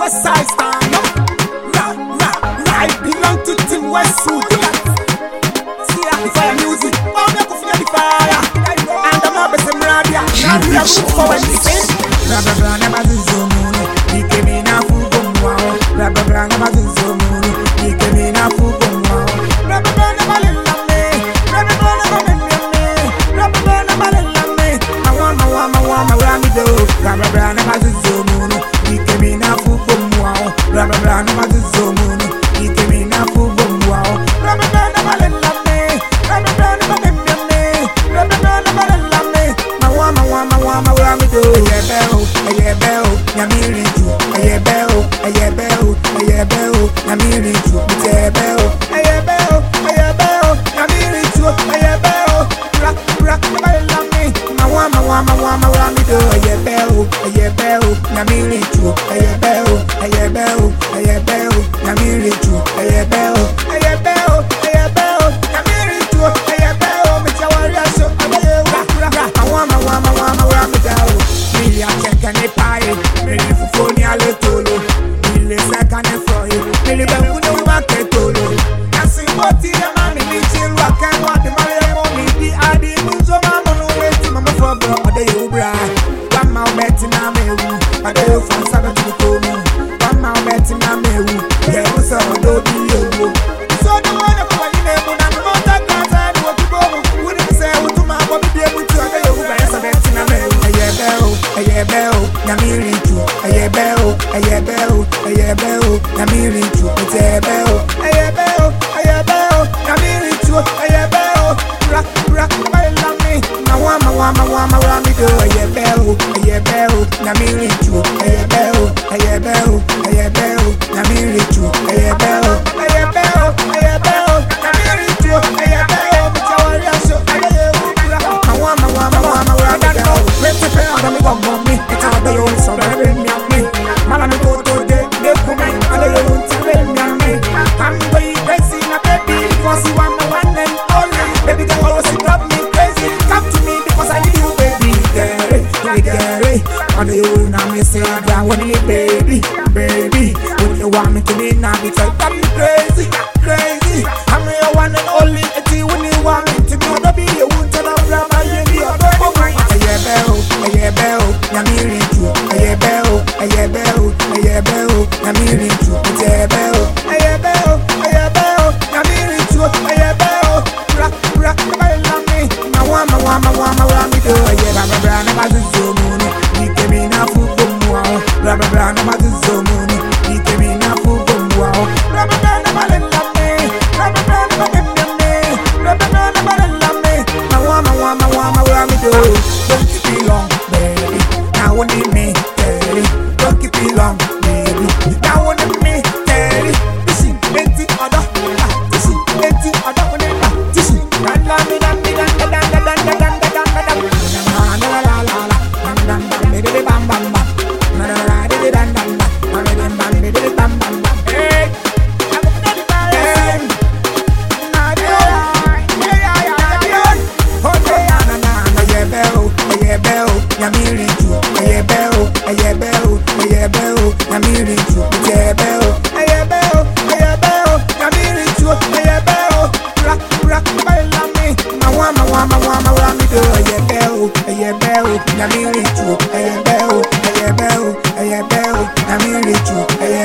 West Side stand up. Nah, nah, nah. I belong to Team Westwood. See ya, the fire music. Oh, me feel the fire. And I'm up as a mradia. Now we are good for when we sing. Muni. Ike fugo mwao. Muni. Ike fugo bẹ́ o, ẹyẹ bẹ́ o, nyàmí rìn jù. Ẹyẹ bẹ́ o, ẹyẹ bẹ́ o, ẹyẹ bẹ́ o, nyàmí rìn jù. Mi tẹ bẹ́ o, ẹyẹ bẹ́ o, ẹyẹ bẹ́ o, nyàmí rìn jù. Ẹyẹ bẹ́ o, ra ra bá lè la mi. Màwa màwa màwa màwa mi do. Ẹyẹ bẹ́ o, ẹyẹ bẹ́ o, nyàmí rìn jù. Ẹyẹ bẹ́ o, ẹyẹ bẹ́ o, ẹyẹ bẹ́ o, nyàmí rìn jù. Ẹyẹ bẹ́ o, ẹyẹ bẹ́ o, na mi ri ju ẹyẹ bẹ o ẹyẹ bẹ o ẹyẹ bẹ o na mi ri ju ẹtẹ ẹyẹ bẹ o ẹyẹ bẹ o ẹyẹ bẹ o na mi ri ju ẹyẹ bẹ o ra ra baila mi. Mawa mawa ma wa mi do. Ẹyẹ bẹ o ẹyẹ bẹ o na mi ri ju. I know you will not miss. I want it, baby, baby. When you want me to be naughty, try to be crazy, crazy. I'm your one and only. It's you when you want me to go to be your wound and I'm rubber. You be a baby. Aye, bell, aye, bell. Yami ring you. Aye, bell, aye, bell, aye, bell. Yami ring you. It's a bell. Aye, bell, aye, bell. Yami ring you. Aye, bell. Rock, rock, baila me. Mawama, wama, wama, wama, do. Aye, baba, brana, bazu, zoom na fubo mwao Bla bla bla na mazizo muni Nitemi na fubo mwao Bla bla bla na malela me Bla bla bla na malela me Bla bla bla na malela me. Mawa mawa mawa mawa mi do Don't you belong, baby. Now only me o, nyàmí rìn jù. Ẹyẹ bẹ́ o, ẹyẹ bẹ́ o, ẹyẹ bẹ́ o, la mi. Mi rìn jù. Ẹyẹ bẹ́ o, ẹyẹ bẹ́ o, o, nyàmí rìn jù. Ẹyẹ